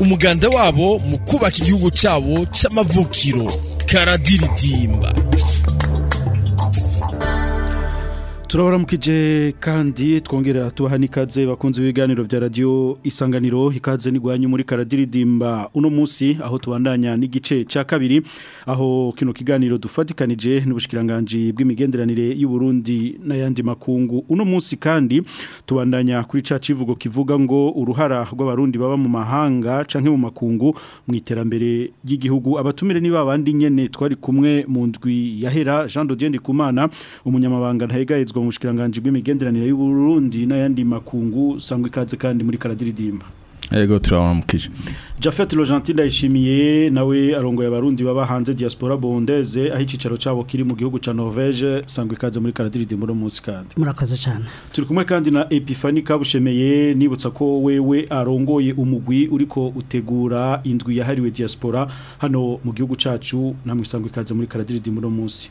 umuganda wabo mu kubaka igihugu cyabo cy'amavukiro karadiridimba turabaramukije kandi twongera tubaha bakunze ibiganiro bya Radio isanganiro ikaze n'igwanyu muri karadiridimba uno munsi aho tubandanya n'igice cya kabiri aho kino kiganiro dufatikanije n'ubushyikiranganji bw'imigenderanire y'uburundi n'ayandi makungu uno munsi kandi tubandanya kuri ca kivugo kivuga ngo uruhara rw'abarundi baba mu mahanga canke mu makungu mu iterambere ry'igihugu abatumire ni babandi nyine twari kumwe mu ndwi yahera jean dodienne kumana umunyamabanga ntayegayezwa mu bushikiranganji bw'imigenderanire y'u Burundi n'ayandi makungu sangwe ikaze kandi muri karadiridimba Ego turawamukije Jafet Rogentin ndayishimiye nawe arongoye abarundi baba hanze diaspora bondeze aho icicaro cabo kiri mu gihugu ca Norvège sangwe ikaze muri karadiridimbo no munsi kandi Murakoze cyane Turi kumwe kandi na Epiphanie Kabushemeye nibutsa ko wewe arongoye umugwi uriko utegura indwi yahariwe diaspora hano mu gihugu cacu namwe sangwe ikaze muri karadiridimbo no munsi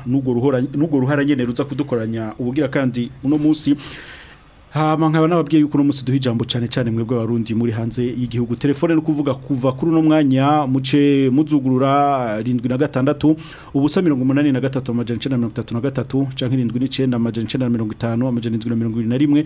n'ubwo ruhora nyine ruza kudukoranya ubugira kandi uno munsi hama nkaba nababwiye yuko uno munsi duha ijambo cyane cyane mwebwe abarundi muri hanze y'igihugu telefone no kuvuga kuva kuri uno mwanya muce muzugurura rindwi na gatandatu ubusa mirongo umunani na gatatu amajana icenda mirongo na gatatu canke irindwi n'icenda amajana icenda na mirongo itanu amajana indwi na mirongo ibiri na rimwe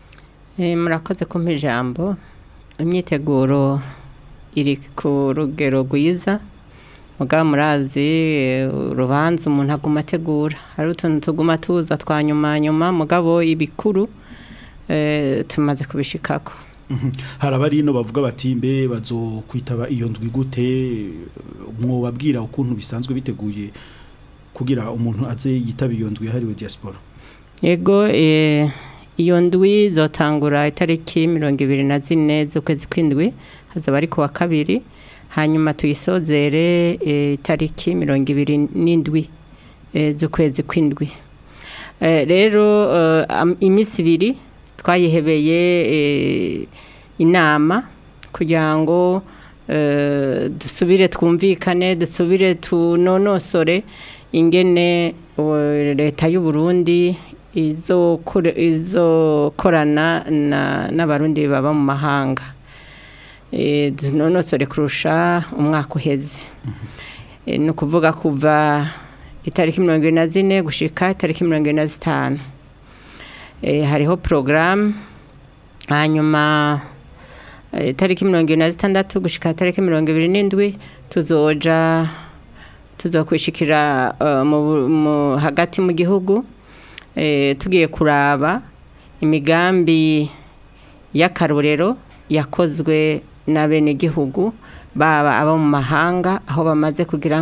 eh murakoze kumpa ijambo imyiteguro iri ku rugero rwiza mugabo murazi eh, urubanza umuntu aguma ategura hari utuntu tuguma tuza twa nyuma mugabo ibikuru eh, tumaze kubishikako Mhm. hari abari bavuga bati mbe bazokwitaba iyo ndwi gute umwo babwira ukuntu bisanzwe biteguye kugira umuntu aze yitaba iyo nzwi yahariwe diaspora yego eh, iyo ndwi zotangura itariki mirongo ibiri na zine z'ukwezi kw'indwi hazaba ari ku wa kabiri hanyuma tuyisozere eh, itariki mirongo ibiri n'indwi eh, z'ukwezi kw'indwi rero imisi ibiri twayihebeye eh, inama kugira ngo eh, dusubire twumvikane dusubire tunonosore ingene eh, leta y'u Burundi izokorana n'abarundi baba mu mahanga nonosore kurusha umwaka uheze ni ukuvuga kuva itariki mirongo ine na zine gushika itariki mirongo ine na zitanu Eh, hariho porogaramu hanyuma eh, tariki mirongo ibiri na zitandatu gushyika tariki mirongo ibiri n'indwi tuzoja tuzokwishikira eh, hagati mu gihugu tugiye kuraba imigambi y'akarorero yakozwe na bene gihugu baba abo mu mahanga aho bamaze kugira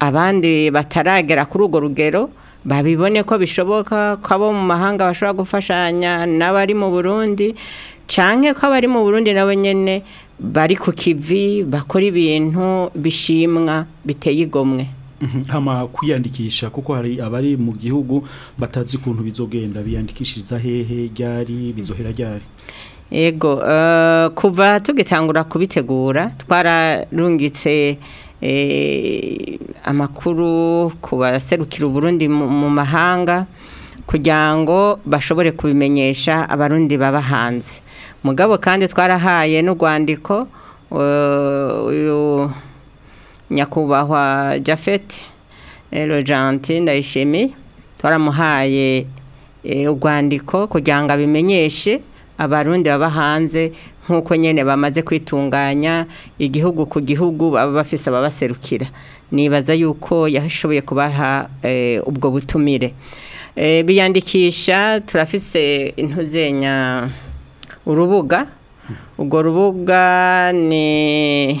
abandi bataragera kuri urwo rugero babibone ko bishoboka ko abo mu mahanga bashobora gufashanya n'abari mu burundi cyane ko abari mu burundi nabo nyine bari ku kivi bakora ibintu bishimwa biteye igomwe mhm, hama kwiyandikisha kuko hari abari mu gihugu batazi ukuntu bizogenda biyandikishiriza hehe ryari bizohera ryari yego eh, kuva tugitangura kubitegura twararungitse Eh, amakuru ku baserukira uburundi mu mahanga kugira ngo bashobore kubimenyesha abarundi baba hanze mugabo kandi twarahaye n’ugwandiko eh, uyu nyakubahwa Jafet eh, Rojanti ndayishimiye twaramuhaye urwandiko kugira ngo abimenyeshe abarundi baba hanze nk'uko nyine bamaze kwitunganya igihugu ku gihugu baba bafise ababaserukira nibaza yuko yashoboye kubaha eh, ubwo butumire eh, biyandikisha turafise intuzenya urubuga ubwo rubuga ni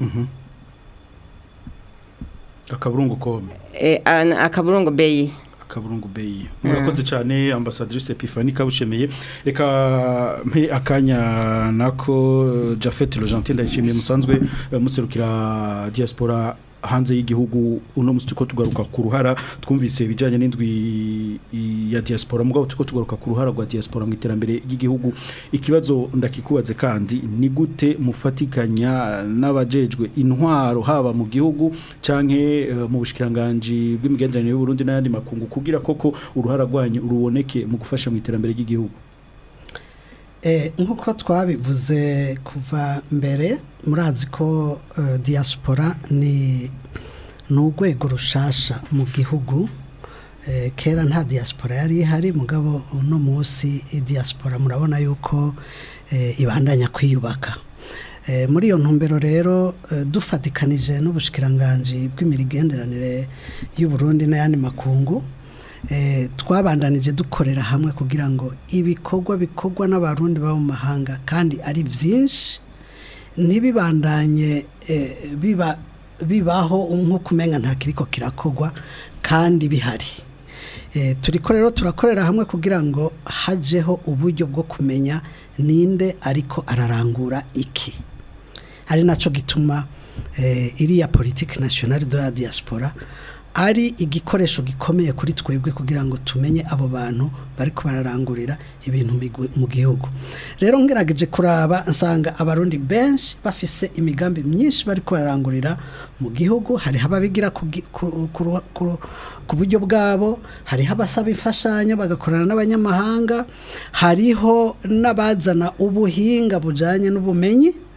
mhm. akaburungu kome eh, ah, akaburungu beyi akaburungu beyi murakoze cyane ambasadrise Pifani kabushemeye reka mpe akanya nako Jafet Legentin ndayishimiye musanzwe eh, muserukira diaspora hanze y'igihugu uno musi tuko tugaruka ku ruhara twumvise ibijyanye n'indwi ya diaspora mugabo tuko tugaruka ku ruhara rwa diaspora mu iterambere ry'igihugu ikibazo ndakikubaze kandi ni gute mufatikanya n'abajejwe intwaro haba mu gihugu canke eh, mu bushikiranganje bw'imigenderanire y'u Burundi n'ayandi makungu kugira koko uruhara rwanyu uruboneke mu gufasha mu iterambere ry'igihugu Eh, nk'uko twabivuze kuva mbere murazi ko eh, diaspora ni urwego rushasha mu gihugu eh, kera nta diaspora yari ihari mugabo uno munsi diaspora murabona yuko ibandanya kwiyubaka muri iyo ntumbero rero dufatikanije n'ubushikiranganji bw'imirigenderanire y'uburundi n'ayandi makungu Eh, twabandanije dukorera hamwe kugira ngo ibikorwa bikorwa n'abarundi baba mu mahanga kandi ari byinshi ntibibandanye eh, bibaho nk'uko umenya nta kiriko kirakorwa kandi bihari eh, Turiko rero turakorera hamwe kugira ngo hajeho uburyo bwo kumenya ninde ariko ararangura iki ari nacyo gituma iriya politiki nationale de la diaspora ari igikoresho gikomeye kuri twebwe kugira ngo tumenye abo bantu bari kubararangurira ibintu mu gihugu rero ngerageje kuraba nsanga abarundi benshi bafise imigambi myinshi bari kubararangurira mu gihugu hariho ababigira ku buryo bwabo hariho abasaba imfashanyo bagakorana n'abanyamahanga hariho n'abazana ubuhinga bujyanye n'ubumenyi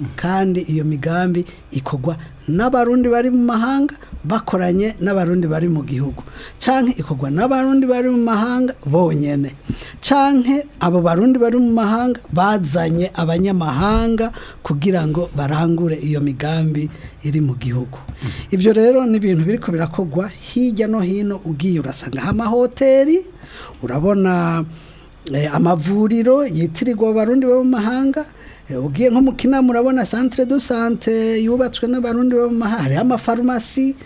mm. kandi iyo migambi ikorwa n'abarundi bari mu mahanga bakoranye n'abarundi bari mu gihugu canke ikogwa n'abarundi bari mu mahanga bonyine. canke abo barundi bari mu mahanga bazanye abanyamahanga kugira ngo barangure iyo migambi iri mu gihugu Ibyo rero ni ibintu biriko birakogwa hirya no hino ugiye urasanga amahoteli urabona eh, amavuriro yitirirwa abarundi bo mu mahanga Eh, ugiye nko mu kinama urabona santire do sante yubatswe n'abarundi bo mu mahari amafarumasi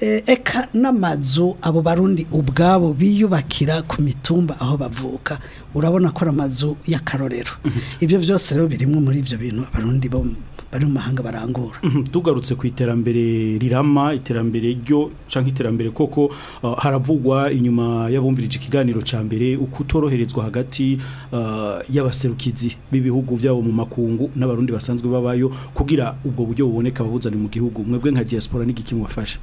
eh, eka n'amazu abo barundi ubwabo biyubakira ku mitumba aho bavuka urabona ko ari amazu y'akarorero mhm. ibyo byose rero birimo muri ibyo bintu abarundi bo bari mu mahanga barangura mhm. tugarutse ku iterambere rirama iterambere ryo cyangwa iterambere koko uh, haravugwa inyuma y'abumvirije ikiganiro cya mbere uko hagati uh, y'abaserukizi b'ibihugu byabo mu makungu n'abarundi basanzwe babayo kugira ubwo buryo buboneka babuzane mu gihugu mwebwe nka diaspora n'igiki wafasha.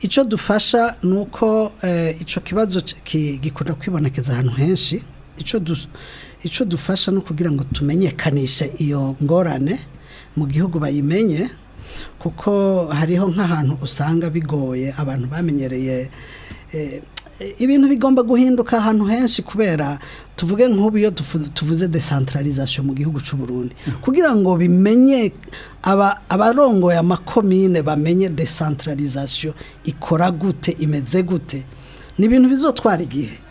icyo dufasha ni uko eh, icyo kibazo gikunda kwibonekeza ahantu henshi icyo dufasha no kugira ngo tumenyekanishe iyo ngorane mu gihugu bayimenye kuko hariho nk'ahantu usanga bigoye abantu bamenyereye eh, ibintu bigomba guhinduka ahantu henshi kubera tuvuge nk'ubu iyo tuvuze desantaralizasiyo mu gihugu cy'u Burundi mm-hmm. kugira ngo bimenye abarongoye amakomine bamenye desantaralizasiyo ikora gute imeze gute ni ibintu bizotwara igihe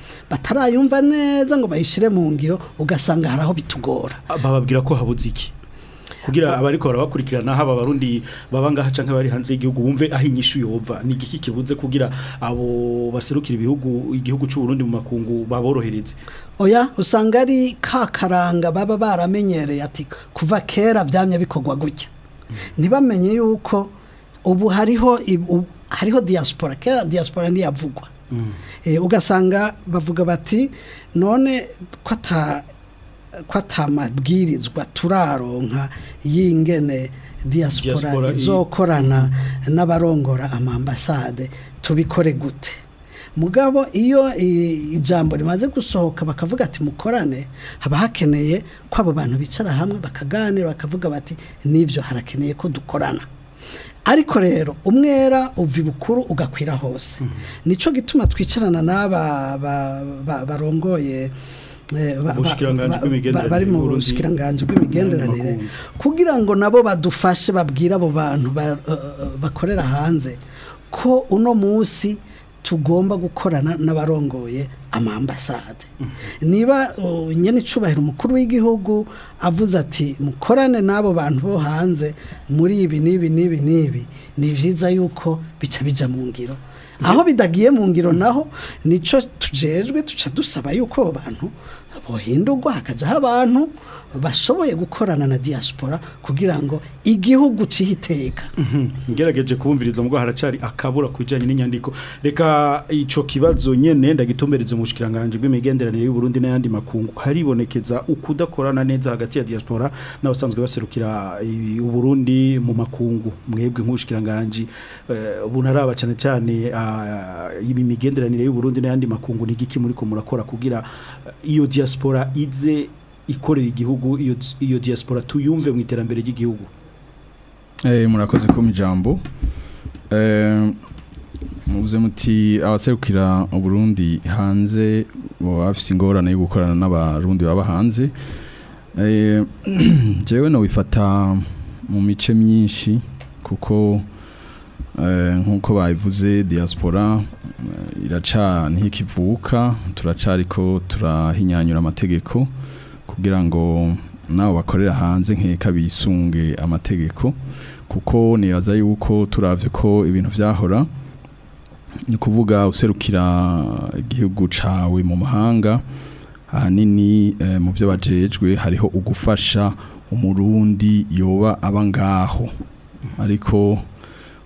batarayumva neza ngo bayishyire mu ngiro ugasanga hari aho bitugora bababwira ko habuze iki kugira abariko barabakurikirana haba barundi baba ngaha canke hanze y'igihugu bumve aho inyishu yova ni igiki kibuze kugira abo baserukira ibihugu igihugu cy'u Burundi mu makungu baborohereze oya usanga ari kakaranga baba baramenyereye ati kuva kera byamye bikogwa gutya ntibamenye yuko ubu hariho hariho diaspora kera diaspora yavugwa mm. eh, ugasanga bavuga bati none ko ko atamabwirizwa turaronka y'ingene diaspora izokorana n'abarongora amambasade tubikore gute mugabo iyo ijambo rimaze gusohoka bakavuga ati mukorane haba hakeneye ko abo bantu bicara hamwe bakaganira bakavuga bati nivyo harakeneye ko dukorana ariko rero umwera uva bukuru ugakwira hose hmm. nico gituma twicarana n'aba barongoye bari mu bushyirangange bw'imigenderanire kugira ngo nabo badufashe babwire abo bantu uh, uh, bakorera hanze ko uno munsi tugomba gukorana n'abarongoye amambasade mm-hmm. niba uh, nyine icubahiro umukuru w'igihugu avuze ati mukorane n'abo bantu bo hanze muri ibi n'ibi n'ibi n'ibi ni byiza yuko bica bijya mu ngiro mm-hmm. aho bidagiye mu ngiro naho nicyo tujejwe tuca dusaba yuko abo bantu buhinde ugwa hakajyaho abantu bashoboye gukorana na diaspora kugira ngo igihugu cyihiteka mhm. ngerageje kumviriza mubwo haracari akabura kujanye n'inyandiko reka ico kibazo nyene ndagitumbereze mu bushikiranganje bw'imigenderanire y'u Burundi n'ayandi makungu haribonekeza ukudakorana neza hagati ya diaspora n'abasanzwe baserukira u Burundi mu makungu mwebwe nk'ubushikiranganje eh, ubuntu uh, araba cyane cyane uh, y'u Burundi n'ayandi makungu nigiki muri ko murakora kugira eh, iyo diaspora ize ikorera igihugu iyo diaspora tuyumve mu iterambere ry'igihugu eh, murakoze ko mu ijambo eh, mubuze muti abaserukira uburundi hanze baba bafite ingorane yo gukorana n'abarundi baba hanze njyewe eh, nawifata mu mice myinshi kuko nk'uko babivuze diaspora iraca ntikivuka turacariko turahinyanyura amategeko kugira ngo nabo bakorera hanze nkeka bisunge amategeko kuko nibaza yuko turabye ko ibintu byahora ni kuvuga userukira igihugu cawe mu mahanga ahanini eh, mu byo bajejwe hariho ugufasha umurundi yoba aba ngaho ariko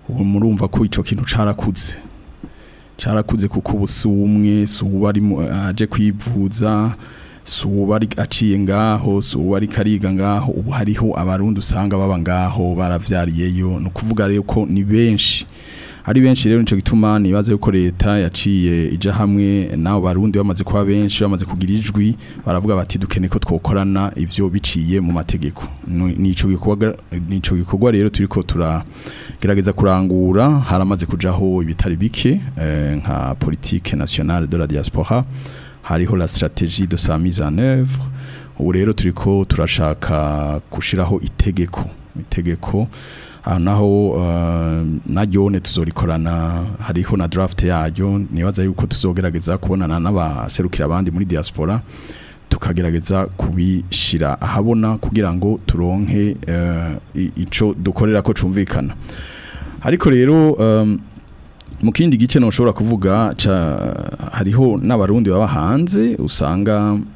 ubu murumva ko icyo kintu carakuze carakuze kuko ubu si umwe si uwo eh, aje kwivuza suba aciye ngaho suba ari kariga ngaho ubu hariho abarundi usanga baba ngaho baravyariyeyo ni ukuvuga rero ko ni benshi ari benshi rero nico gituma nibaze yuko leta yaciye ija hamwe nabo barundi bamaze kuba benshi bamaze kugira ijwi baravuga bati dukene ko twokorana ibyo biciye mu mategeko nico gikorwa nico gikorwa rero turiko turagerageza kurangura haramaze kujaho ibitari bike eh, nka politique nationale de la diaspora hariho la stratégie de sa mise en œuvre ubu rero turi ko turashaka gushyiraho itegeko itegeko naho uh, na jone tuzorikorana hariho na draft yaryo nibaza yuko tuzogerageza kubonana n'abaserukira abandi muri diaspora tukagerageza kubishyira ahabona kugira ngo turonke uh, icyo dukorera ko cumvikana ariko rero um, mu kindi gice ntushobora kuvuga hariho n'abarundi baba hanze usanga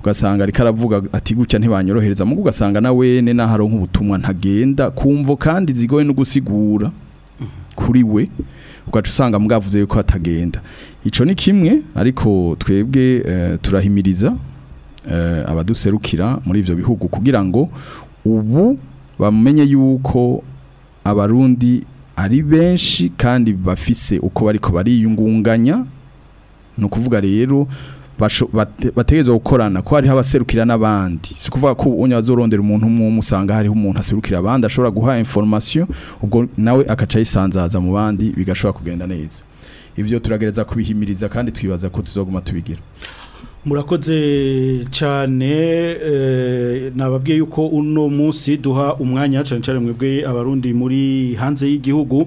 ugasanga ariko aravuga ati gutya ntibanyorohereza mu ugasanga na wene n'ahari nk'ubutumwa ntagenda kumvo kandi zigoye no gusigura kuri we ugaca usanga mwavuze yuko atagenda icyo ni kimwe ariko twebwe eh, turahimiriza eh, abaduserukira muri ibyo bihugu kugira ngo ubu bamenye yuko abarundi ari benshi kandi bafise uko bariko bariyungunganya ni ukuvuga rero bategerezwa gukorana ko hariho abaserukira n'abandi si ukuvuga ko ubunya bazorondera umuntu umwe usanga hariho umuntu aserukira abandi ashobora guha information ubwo nawe akaca yisanzaza mu bandi bigashobora kugenda neza ibyo turagereza kubihimiriza kandi twibaza ko tuzoguma tubigira murakoze cyane eh, nababwiye yuko uno munsi duha umwanya cyane cyane mwebwe abarundi muri hanze y'igihugu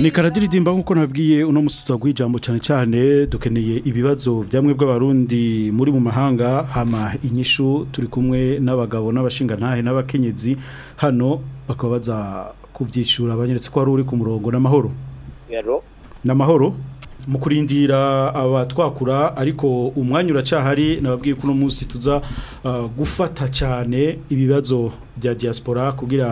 ni karadiridimba nk'uko nabwiye uno musi tutaguha ijambo cyane cyane dukeneye ibibazo byamwe bw'abarundi muri mu mahanga hama inyishu turi kumwe n'abagabo n'abashingantahe n'abakenyezi hano bakaba baza kubyishyura banyeretse ko wari uri ku murongo n'amahoro n'amahoro mu kurindira abatwakura ariko umwanya uracyahari nababwiye ko uno munsi tuza uh, gufata cyane ibibazo bya diaspora kugira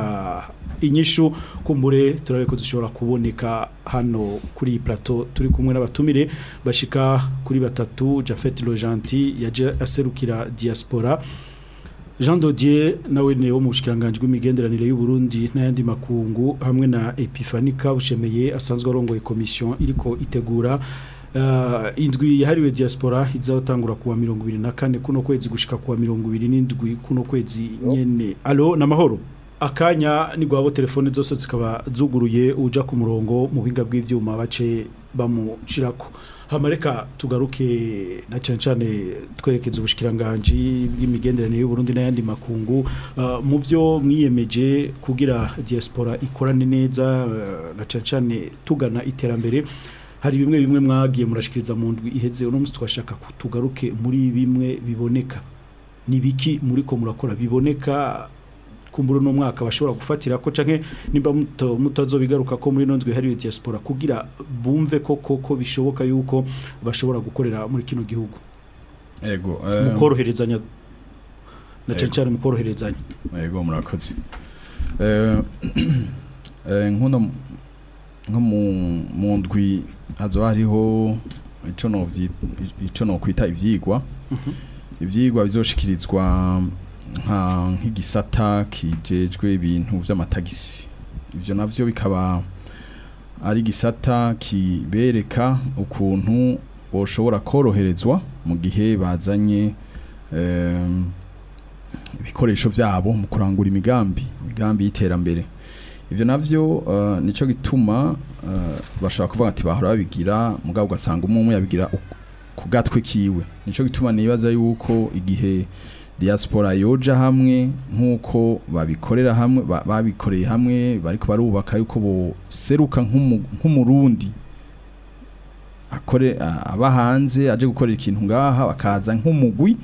inyishu kumbure turabe ko dushobora kuboneka hano kuri iyi plateau turi kumwe n'abatumire bashika kuri batatu Jafet Lojanti yaje aserukira diaspora jean dodier nawe ni wo mu bushikiranganji bw'imigenderanire y'uburundi n'ayandi makungu hamwe na epifani ushemeye asanzwe arongoye komisiyo iriko itegura uh, indwi yahariwe diaspora izatangura kuwa mirongo ibiri na kane kuno kwezi gushika kuwa mirongo ibiri n'indwi kuno kwezi nyene alo mahoro. akanya ni bwabo telefone zose zikaba zuguruye uja ku murongo mu buhinga bw'ivyuma bace bamushirako hamareka tugaruke na cyane cyane twerekeza ubushikiranganje bw'imigenderanire y'u Burundi n'ayandi makungu uh, mu byo mwiyemeje kugira diaspora ikorane neza uh, na cyane cyane tugana iterambere hari bimwe bimwe mwagiye murashikiriza mu ndwi iheze uno munsi twashaka tugaruke muri bimwe biboneka ni biki muri ko murakora biboneka kumbura no mwaka bashobora gufatira ko canke nimba muto mutazobigaruka ko muri nondwe hari diaspora kugira bumve ko koko bishoboka yuko bashobora gukorera muri kino gihugu yego mukoroherezanya na cyane mukoroherezanya yego murakoze eh nkuno nko mu ndwi hazo hariho ico no kwita ivyigwa mhm. ivyigwa bizoshikirizwa nk'igisata kijejwe ibintu by'amatagisi ibyo nabyo bikaba ari igisata kibereka ukuntu bashobora koroherezwa mu gihe bazanye ehm, ibikoresho byabo mu kurangura imigambi imigambi y'iterambere ibyo nabyo eh, nicyo gituma eh, bashobora kuvuga ati bahora babigira mugabo ugasanga umwe umwe yabigira ku gatwe kiwe nicyo gituma nibaza yuko igihe diaspora yoja hamwe nk'uko babikorera hamwe babikoreye hamwe bariko barubaka yuko boseruka nk'umurundi akore aba hanze aje gukorera ikintu ngaha bakaza nk'umugwi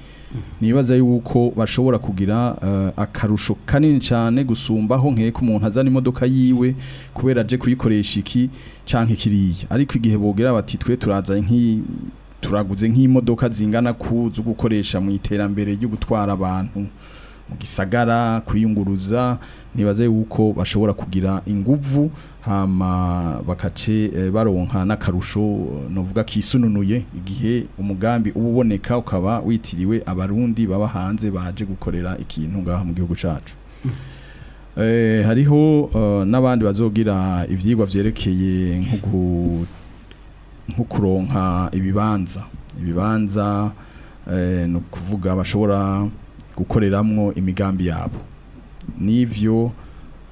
nibaza yuko bashobora kugira akarusho kanini cyane gusumbaho nk'eko umuntu azana imodoka yiwe kubera aje kuyikoresha iki canke kiriya ariko igihe bogera bati twe turazanye nk'iyi turaguze nk'imodoka zingana ku zo gukoresha mu iterambere ryo gutwara abantu mu gisagara kwiyunguruza nibaze yuko bashobora kugira inguvu hama bakace eh, baronka n'akarusho novuga kisununuye igihe umugambi uba uboneka ukaba witiriwe abarundi baba hanze baje gukorera ikintu ngaha mu gihugu cyacu eh, hariho eh, n'abandi bazogira ibyigwa byerekeye nko nko kuronka ibibanza ibibanza eh, ni ukuvuga bashobora gukoreramo imigambi yabo n'ibyo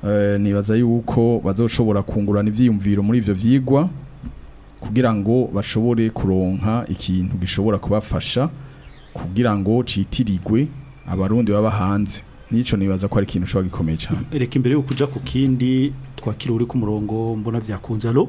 eh, nibaza yuko bazoshobora kungurana ibyiyumviro muri ibyo byigwa kugira ngo bashobore kuronka ikintu gishobora kubafasha kugira ngo citirirwe abarundi baba hanze n'icyo nibaza ko ari ikintu ushobora gikomeye cyane reka imbere yo kujya ku kindi twakira uri ku murongo mbona byakunze alo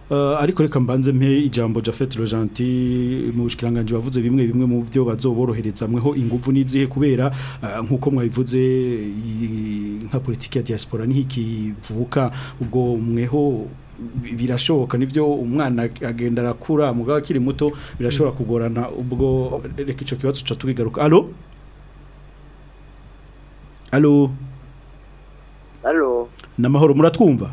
Eh, ariko reka mbanze mpe ijambo Jafet Rojanti mu bushikiranganje bavuze bimwe bimwe mu byo bazoborohereza ingufu nizihe kubera eh, nkuko mwabivuze nka politiki ya diaspora ntikivuka ubwo umweho birashoboka nivyo umwana agenda arakura mugabo akiri muto birashobora kugorana ubwo reka ico kibazo ca tugigaruka allo allo allo namahoro muratwumva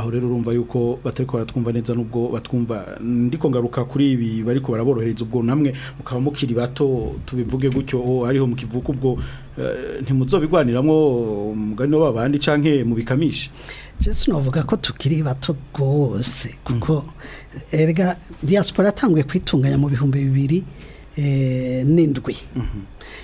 aho rero urumva yuko batari ko baratwumva neza nubwo batwumva ndiko ngaruka kuri ibi bari ko baraborohereza ubwo namwe mukaba mukiri bato tubivuge gutyo ariho mukivuka ubwo eh, ntimuzobigwaniramwo mugani no babandi canke mubikamisha Jesu novuga ko tukiri bato gose kuko mm. erga eh, diaspora atangwe kwitunganya mu bihumbi bibiri eh nindwi mm-hmm.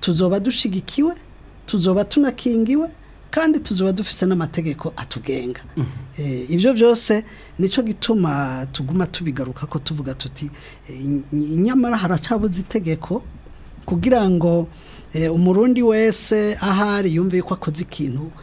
tuzoba dushigikiwe tuzoba tunakingiwe kandi tuzoba dufise n'amategeko atugenga mm-hmm. eh, ibyo byose nicyo gituma tuguma tubigaruka ko tuvuga tuti nyamara haracabuze itegeko kugira ngo Eh, umurundi wese ahari yumve ko akoze ikintu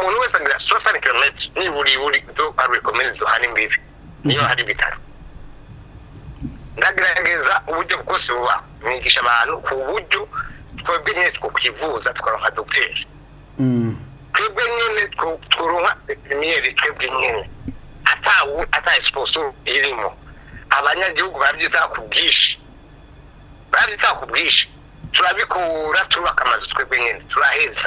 umuntu wese agira sosani kilometero niburi buri zo komine zo hari niyo hari ibitaro ndagerageza uburyo bwose buba mwigisha abantu ku buryo mm. twebwe nyine two tukaronka dogiteri twebwe nyine turonka pepiniyeri twebwe nyine ata esiposoro irimo abanyagihugu barabyitaho ku bwinshi barabyitaho ku bwinshi turabikura turubaka amazu twebwe nyine turaheza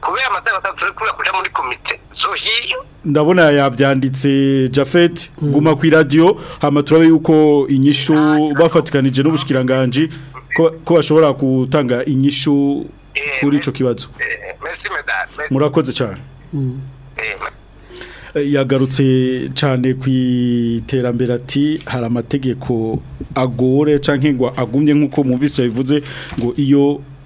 kubera amatara atatu turi kubera kuja muri komite so hiyo ndabona yabyanditse Jafet mm. guma ku radio hama turabe yuko inyishu bafatikanije n'ubushikiranganje ko bashobora gutanga inyishu eh, kuri icyo kibazo eh, eh, murakoze cyane mm. yagarutse cyane ku iterambere ati hari amategeko agore cyangwa ngo agumye nk'uko mwumvise bivuze ngo iyo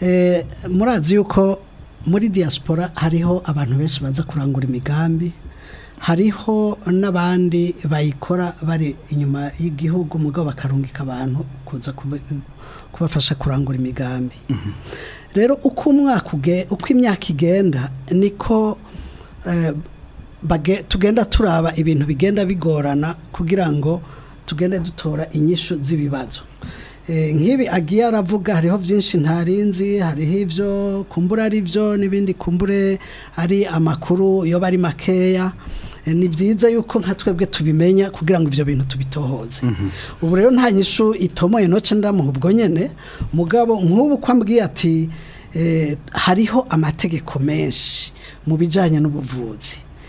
Eh, murazi yuko muri diaspora hariho abantu benshi baza kurangura imigambi hariho n'abandi bayikora bari inyuma y'igihugu mugabo bakarungika abantu kuza kubafasha kurangura imigambi mm-hmm. rero uko umwaka uko imyaka igenda niko eh, tugenda turaba ibintu bigenda bigorana kugira ngo tugende dutora inyishu z'ibibazo Eh, nk'ibi agiye aravuga hariho byinshi ntarinzi hariho ibyo kumbura ari byo n'ibindi kumbure ari amakuru iyo bari makeya eh, ni byiza yuko nka twebwe tubimenya kugira ngo ibyo bintu tubitohoze mhm. ubu rero nta nyishu itomoye noce ndamuha ubwo nyine mugabo nk'ubu uko ambwiye ati eh, hariho amategeko menshi mu bijyanye n'ubuvuzi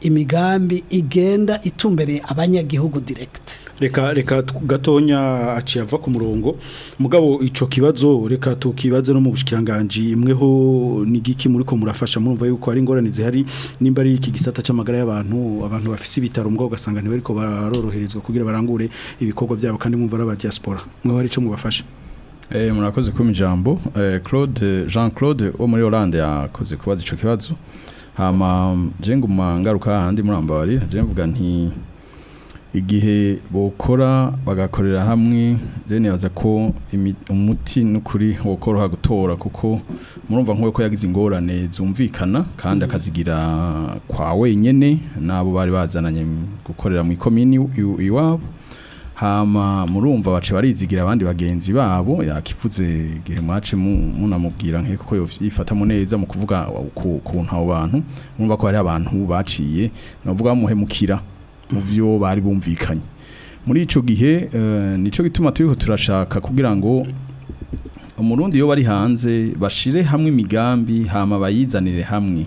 imigambi igenda itumbereye abanyagihugu direct. reka reka gatonya aciye ava ku murongo mugabo icyo kibazo reka tukibaze no mu bushikiranganji imweho n'igiki muri ko murafasha murumva yuko ari ingorane zihari nimba ari iki gisata cy'amagara y'abantu abantu bafite ibitaro mbwa ugasanga ntibe ariko baroroherezwa kugira barangure ibikorwa byabo kandi mwumva ari aba diaspora mweho hari icyo mubafasha eh, murakoze kuba ijambo eh, claude jean claude wo muri oranje yakoze kubaza icyo kibazo hama jenga ngaruka ahandi muri ambabari nti igihe bokora bagakorera hamwe nibaza ko umuti n'ukuri wokoroha gutora kuko murumva nk'uko yagize ingorane zumvikana kandi akazigira kwa wenyine n'abo bari bazananye gukorera mu ikomini iwabo hama murumva bace barizigira abandi bagenzi babo yakivuze igihe mwace munamubwira nk'uko yifatamo neza mu kuvuga ku ntaho bantu murumva ko hari abantu baciye navuga bamuhemukira mu byo bari bumvikanye muri icyo gihe eh, nicyo gituma turiho turashaka kugira ngo umurundi iyo bari hanze bashire hamwe imigambi hama bayizanire hamwe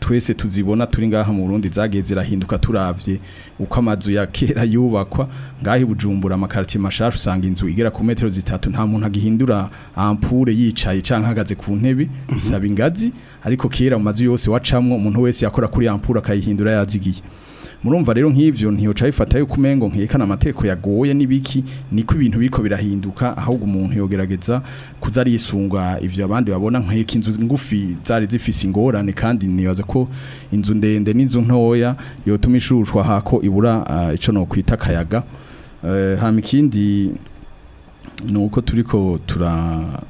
twese tuzibona turi ngaha mu Burundi zageze zirahinduka turavye uko amazu ya kera yubakwa ngahi bujumbura amakarti mashashu usanga inzu igera ku metero zitatu nta muntu agihindura ampure yicaye canke hagaze ku ntebe bisaba mhm. ingazi ariko kera mu mazu yose wacamwe umuntu wese yakora kuri ampure akayihindura yazigiye murumva rero nk'ivyo ntiyoca bifata yuko umengo nkekana amateko yagoye nibiki niko ibintu biko birahinduka ahubwo umuntu yogerageza kuza arisunga ivyo abandi babona nkeka inzu ngufi zari zifise ingorane kandi nibaza ko inzu ndende n'inzu ntoya yotuma ishushwa hako ibura eh, ico nokwita kwita kayaga eh, hama ikindi nuko turiko turakora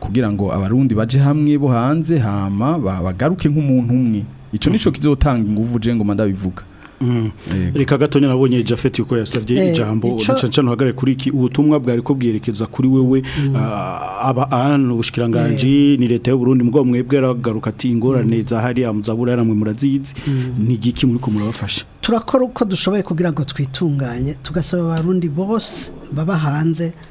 kugira ngo abarundi baje hamwe bo hanze hama bagaruke nk'umuntu umwe icyo nico kizotanga ingufu je ngoma ndabivuga mm. eh. reka gato nabonye jafeti uko yasabye eh, ijambo ducanca ntuhagare kuri iki ubutumwa bwari ko bwerekeza kuri wewe mm. ah, abana ubushikiranganje eh. ni leta y'u Burundi mugabo mwebwe yaragaruka ati ingorane mm. zahari amuzabura yaramwe murazizi ni giki muri ko murabafasha turakora uko dushoboye kugira ngo twitunganye tugasaba abarundi bose baba hanze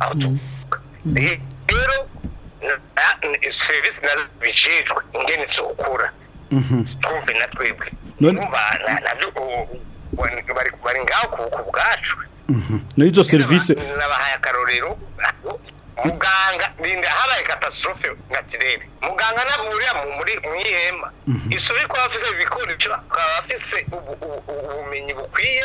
aho tuvuga rero serivisi nazo bijejwe ingene zokura twumve na twebwe bari ngaho ku bwacu n'izo serivisi nabahaye akarorero muganga rinda habaye katastrophe nka kirere muganga ntabwo muri mu ihema mhm. isuri kuba afite ibikoresho akaba afite ubumenyi bukwiye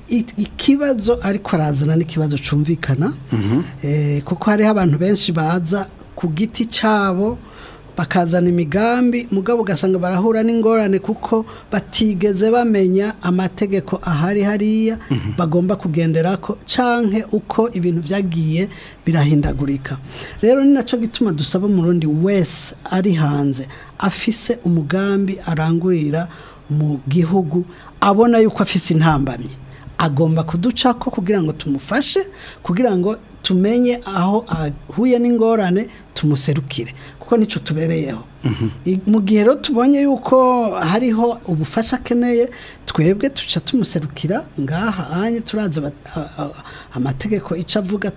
ikibazo ariko arazana n'ikibazo cyumvikana mm-hmm. eh, kuko hariho abantu benshi baza ku giti cyabo bakazana imigambi mugabo ugasanga barahura n'ingorane kuko batigeze bamenya amategeko ahari hariya mhm. bagomba kugendera ko canke uko ibintu byagiye birahindagurika rero ni nacyo gituma dusaba umurundi wese ari hanze afise umugambi arangurira mu gihugu abona yuko afise intambamye agomba kuduca ko kugira ngo tumufashe kugira ngo tumenye aho ahuye n'ingorane tumuserukire kuko nicyo tubereyeho mu gihe rero tubonye yuko hariho ubufasha akeneye twebwe tuca tumuserukira ngaha ahanye turaza amategeko icyo avuga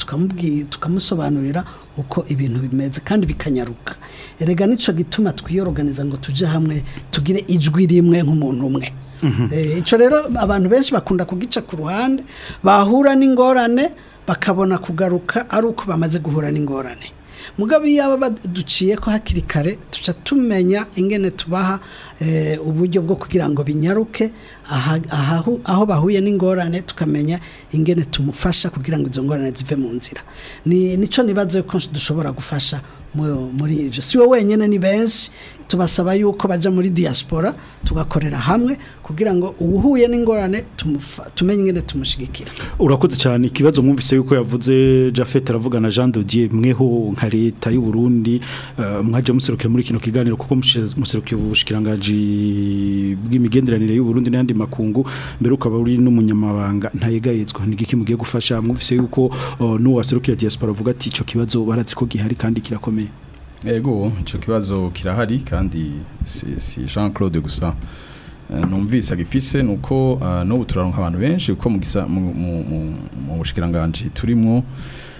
tukamusobanurira uko ibintu bimeze kandi bikanyaruka erega nicyo gituma twiyoroganiza ngo tujye hamwe tugire ijwi rimwe nk'umuntu umwe mhm. eh, icyo rero abantu benshi bakunda kugica ku ruhande bahura n'ingorane bakabona kugaruka ari uko bamaze guhura n'ingorane mugabo iyo baba baduciye ko hakiri kare tuca tumenya ingene tubaha eh, uburyo bwo kugira ngo binyaruke aho bahuye n'ingorane tukamenya ingene tumufasha kugira ngo izo ngorane zive mu nzira ni nicyo nibaze ko dushobora gufasha muri ibyo si we wenyine ni benshi tubasaba yuko bajya muri diaspora tugakorera hamwe kugira ngo uwuhuye n'ingorane tumenye ingene tumushyigikira urakoze cyane ikibazo mwumvise yuko yavuze aravuga na jean dodier mweho nka leta y'u Burundi eh, mwajya muserukiye muri kino kiganiro kuko muserukiye ubushikirangaji bw'imigenderanire y'u Burundi n'andi makungu mbere ukaba uri n'umunyamabanga ntayegayetswa n'igiki mugiye gufasha mwumvise yuko oh, n'uwaserukira diaspora avuga ati icyo kibazo baratse ko gihari kandi kirakomeye yego icyo kibazo kirahari kandi si jean claude gusa eh, numvise agifise ni uko ah, n'ubu turaronka abantu benshi kuko mu bushikiranganji turimo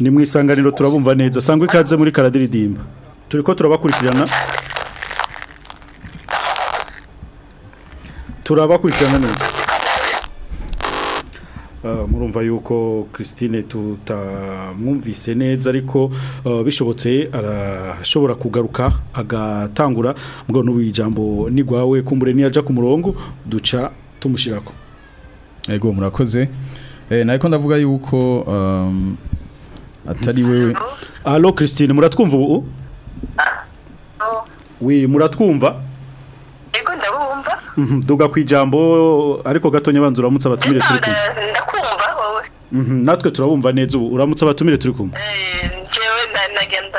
ni mu isanganiro turabumva neza sangwe ikaze muri karadiridimba turiko ko turabakurikirana turabakurikirana neza Uh, murumva yuko christine tutamwumvise neza ariko uh, bishobotse arashobora kugaruka agatangura mbwo n'ubu ijambo ni rwawe kumbure niyajya ku murongo duca tumushyirako ego murakoze eh, ntabwo ndavuga yuko um, atari wewe alo christine muratwumva ubu wi muratwumva ego ndabumva mhm, duga ku ijambo ariko gato nyabanza uramutse abatumire turi Mhm, natwe turabumva neza ubu uramutse abatumire turi kumwe eh, ngewe nagenda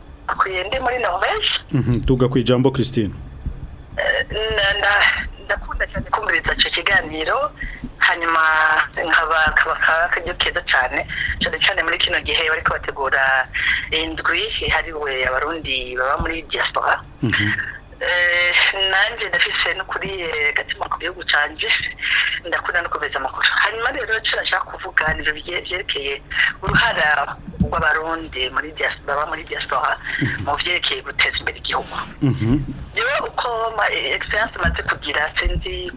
akuyende muri Norvège mhm tuga kwijambo Christine nda ndakunda cyane kumviriza icyo kiganiro hanyuma nkaba kaba akaryo keza cyane cyane cyane muri kino gihe bari kubategura indwi ihariwe abarundi baba muri diaspora mhm. Eh, nanjye ndafise n'ukuri eh, gatima ku bihugu canje ndakunda no kubeza amakuru hanyuma rero cyo nashaka kuvuga nivyo vyerekeye uruhara rw'abarundi muri baba muri diaspora mhm. mu vyerekeye guteza imbere igihugu jewe mhm. uko eh, experience maze kugira sinzi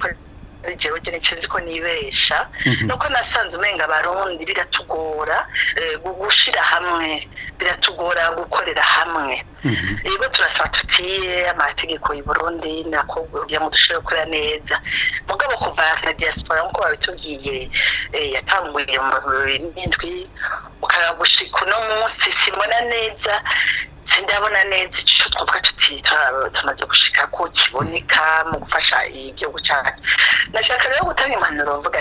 jewe je nicenze ko nibesha mhm. nuko nasanze umenga abarundi biratugora eh, gushira hamwe biratugora gukorera hamwe mhm. yego turasaba tutiye amategeko y'u Burundi nako kugira ngo dushobore gukora neza mugabo kuva na diaspora nkuko babitubwiye eh, yatanguye mu ndwi ukara gushika uno munsi simbona neza sindabona neza ico twoba tumaze gushika ko kiboneka mu gufasha igihugu cyacu nashaka rero gutanga impanuro mvuga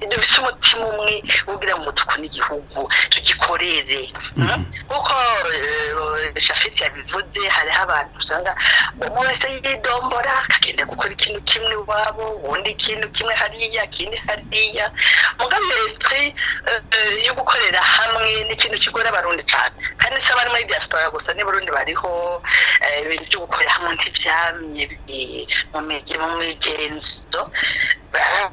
ibyo bisa umutima umwe ugira ngo tukune igihugu tugikorere mm-hmm. kuko eh, bishafiti yabivuze hariho abantu usanga umwe wese yidombora akagenda gukora ikintu kimwe iwabo ubundi ikintu kimwe hariya ikindi hariya mugabo esitiri eh, eh, yo gukorera hamwe ni ikintu kigora abarundi cyane kandi si abari muri diaspora gusa n'abarundi bariho eh, ibintu byo gukorera hamwe ntibyamye mu migenzo moto barababwira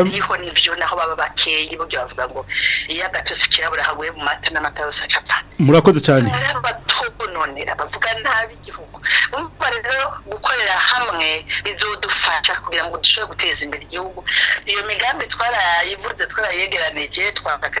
ariko nibyo naho baba bakeye buryo bavuga ngo iyo agatotsi kirabura haguye mu mata n'amata yose acapfa murakoze cyane barabatononera bavuga nabi igihugu urumva rero gukorera hamwe bizodufasha kugira ngo dushobore guteza imbere igihugu iyo migambi twarayivuze twarayegeranije twafata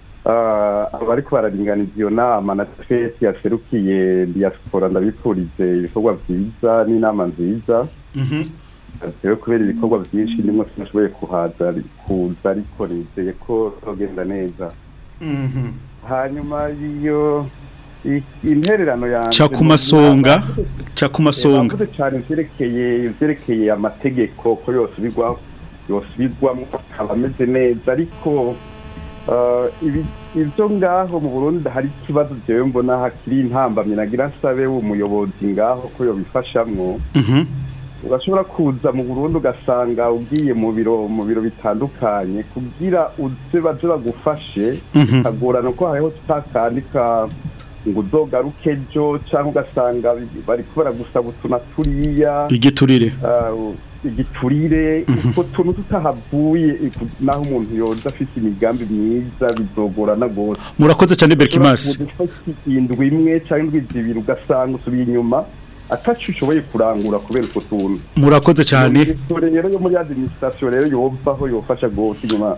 eh, abari bararinganiza iyo nama na twese yaserukiye diaspora ndabipfurize ibikorwa byiza n'inama nziza rero mhm. kubera ibikorwa byinshi nimwe sinashoboye kuhaza kuza ariko nizeye ko tugenda neza mhm. hanyuma iyo intererano ya ca ku masonga ca ku masonga bavuze cyane ivyerekeye ivyerekeye amategeko ko yosubirwaho yosubirwamo neza ariko uh, ibyo ngaho mu burundi hari ikibazo jewe mbona hakiri intambamye nagira nsabe umuyobozi ngaho ko yobifashamwo mhm. urashobora kuza mu burundu ugasanga ugiye mu biro mu biro bitandukanye kugira uze baje bagufashe bikagorana mhm. ko hariho tutakandika ngo udogaruke byo cyangwa ugasanga bari kubera gusa butuna turiya igiturire uh, igiturire mhm. utwo tuntu tutahavuye naho umuntu yoza afite imigambi myiza bizogorana rwose murakoze cyane berikimasi indwi imwe cyangwa indwi zibiri ugasanga usubiye inyuma atacu ushoboye kurangura kubera utwo tuntu murakoze cyane rero yo muri adiminisitirasiyo rero yobaho yofasha rwose inyuma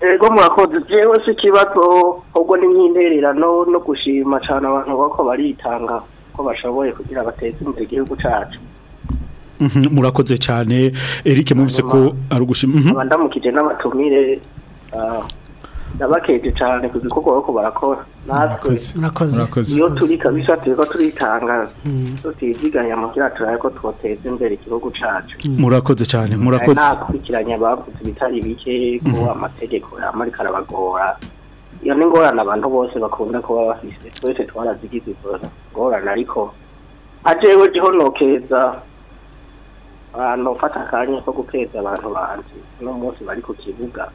ego mwakoze jewe si ikibazo ubwo ni nk'intererano no gushima cyane abantu bako baritanga ko bashoboye kugira bateze imbere igihugu cyacu mhm, murakoze cyane eric mubitse ko ari ugushima mhm. abandamukije n'abatumire ah, ndabakeje cyane ku gikorwa bariko barakora natwe iyo turi kabisa turiko turitanga mm. tutiziganya amahera turaye ko twoteza imbere igihugu cyacu mm. murakoze cyane murakoze nakurikiranye abavuze ibitari bike ko mm. amategeko yama arabagora iyo ni ingorane abantu bose bakunda kuba bafise twese twarazigize ingorane ariko ajewe jeho nokeza abantu akanya ko gukeza abantu banjye n'umunsi bari ku kibuga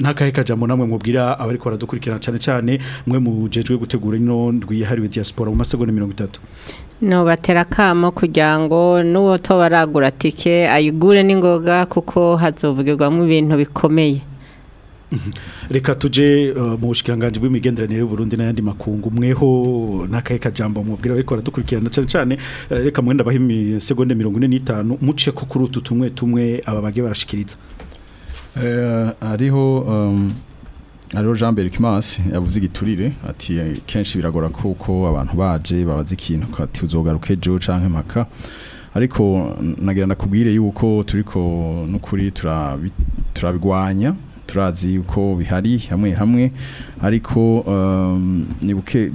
ntakahe kajamo namwe mubwira abari ko baradukurikirana cyane cyane mwe mujejwe gutegura ino ndwi yahariwe diaspora mu masegonda 30 no batera kamo kugira ngo n'uwo to baragura tike ayigure n'ingoga kuko hazovugirwamo ibintu bikomeye reka tuje uh, mu bushikiranganje bw'imigendranire y'uburundi n'ayandi makungu umweho n'akahe kajambo mubwira ariko baradukurikirana cyane cyane uh, reka mwenda mirongo ine 45 muce ko kuri utu tumwe tumwe aba bagiye barashikiriza eh ariho um, Jean Berkimas yavuze igiturire ati eh, kenshi biragora kuko abantu baje babaza ikintu ati uzogaruke jo canke maka ariko nagira ndakubwire yuko turiko n'ukuri turabigwanya turazi yuko bihari hamwe hamwe ariko um, nibuke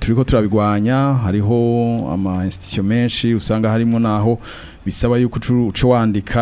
turi ko turabigwanya hariho ama institution menshi usanga harimo naho bisaba yuko uca wandika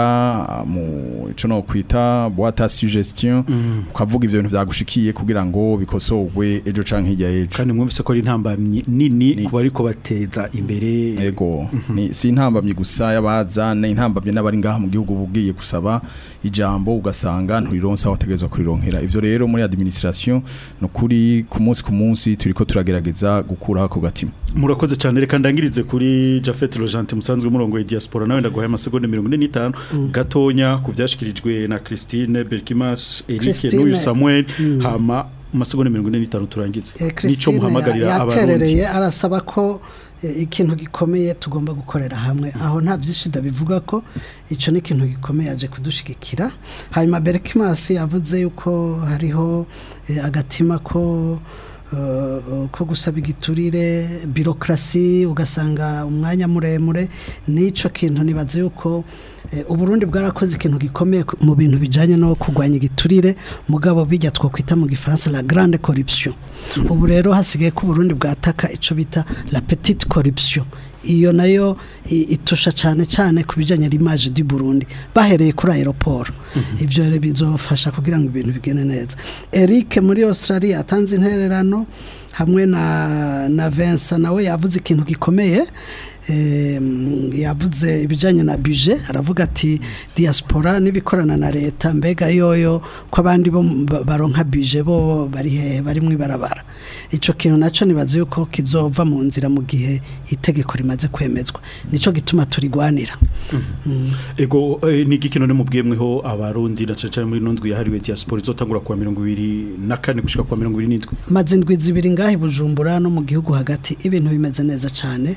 ah, mu ico no kwita boîte à mm. ukavuga ivyo bintu byagushikiye kugira ngo bikosorwe ejo canke hirya ejo kandi mwumvise ko ari intambamyi nini kuba ariko bateza imbere yego mhm. si intambamyi gusa yabaza ni intambamyi n'abari ngaha mu gihugu bugiye gusaba ijambo ugasanga nturironsa wategezwa kurironkera ivyo rero muri administration no kuri ku munsi ku munsi turiko turagerageza gukuraho ako gatima murakoze cyane reka ndangirize kuri Jafet Lojante musanzwe umurongo we diaspora umunani wenda amasegonda mirongo ine n'itanu mm. gatonya ku byashyikirijwe na christine berkimas erike n'uyu samuel mm. hama amasegonda mirongo ine n'itanu turangiza eh, n'icyo muhamagarira abarundi arasaba ko eh, ikintu gikomeye tugomba gukorera hamwe aho nta byinshi ndabivuga ko icyo ni ikintu gikomeye aje kudushyigikira hanyuma berikimasi yavuze yuko hariho eh, agatima ko ko gusaba igiturire birokrasi ugasanga umwanya muremure n'icyo kintu nibaze yuko eh, uburundi bwarakoze ikintu gikomeye mu bintu bijyanye no kugwanya igiturire mugabo bijya twakwita mu gifaransa la grande corruption mm. ubu rero hasigaye ko uburundi bwataka icyo bita la petite corruption iyo nayo itusha cyane cyane ku n'image n'imaji di Burundi bahereye kuri aeroport mhm. ibyo bizofasha kugira ngo ibintu bigende neza Eric muri Australia atanze intererano hamwe na na Vincent nawe yavuze ikintu gikomeye yavuze ibijyanye na bije aravuga ati diaspora n'ibikorana na leta mbega yoyo ko abandi bo baronka bije bo bari hehe bari mu ibarabara icyo kintu nacyo nibaze yuko kizova mu nzira mu gihe itegeko rimaze kwemezwa nicyo gituma turigwanira mhm. mm. ego eh, ni igikino ni mu bwemweho abarundi na cyane muri nundwi yahariwe diaspora izotangura kuwa mirongo ibiri na kane gushyirwa kuwa mirongo ibiri n'indwi maze indwi zibiri ngaho i bujumbura no mu gihugu hagati ibintu bimeze neza cyane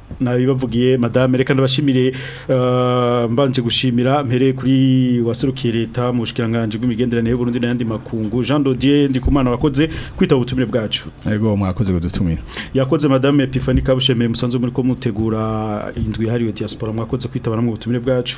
nabibavugiye madame reka ndabashimire uh, mbanje gushimira mpere kuri waserukiye leta mu bushikiranganje bw'imigenderanire y'Uburundi n'andi makungu Jean Dodier ndi kumana wakoze kwita ubutumire bwacu yego mwakoze kudutumira yakoze madame Epiphanie Kabushemeye musanzwe muri ko mutegura indwi yahariwe diaspora mwakoze kwitabana mu butumire bwacu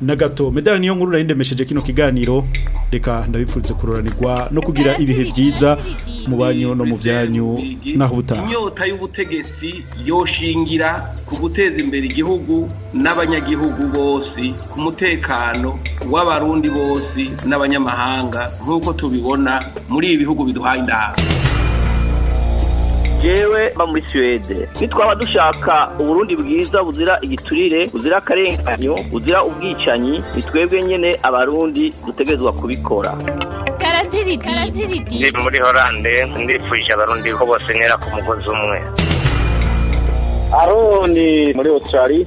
na gato medali niyo nkuru rahindemesheje kino kiganiro reka ndabipfutse kuroranirwa no kugira ibihe byiza mu banyu no mu byanyu naho ubutaha inyota y'ubutegetsi yoshingira ku guteza imbere igihugu n'abanyagihugu bose ku mutekano w'abarundi bose n'abanyamahanga nk'uko tubibona tubona muri ibi bihugu biduhaye indahabwo yewe ba muri suwede nitwaba dushaka uburundi bwiza buzira igiturire buzira akarenganyo buzira ubwicanyi ni twebwe nyine abarundi dutegerezwa kubikora ni muri horande ndifuje abarundi ko bose ntera ku mugozi umwe aroni muri otorari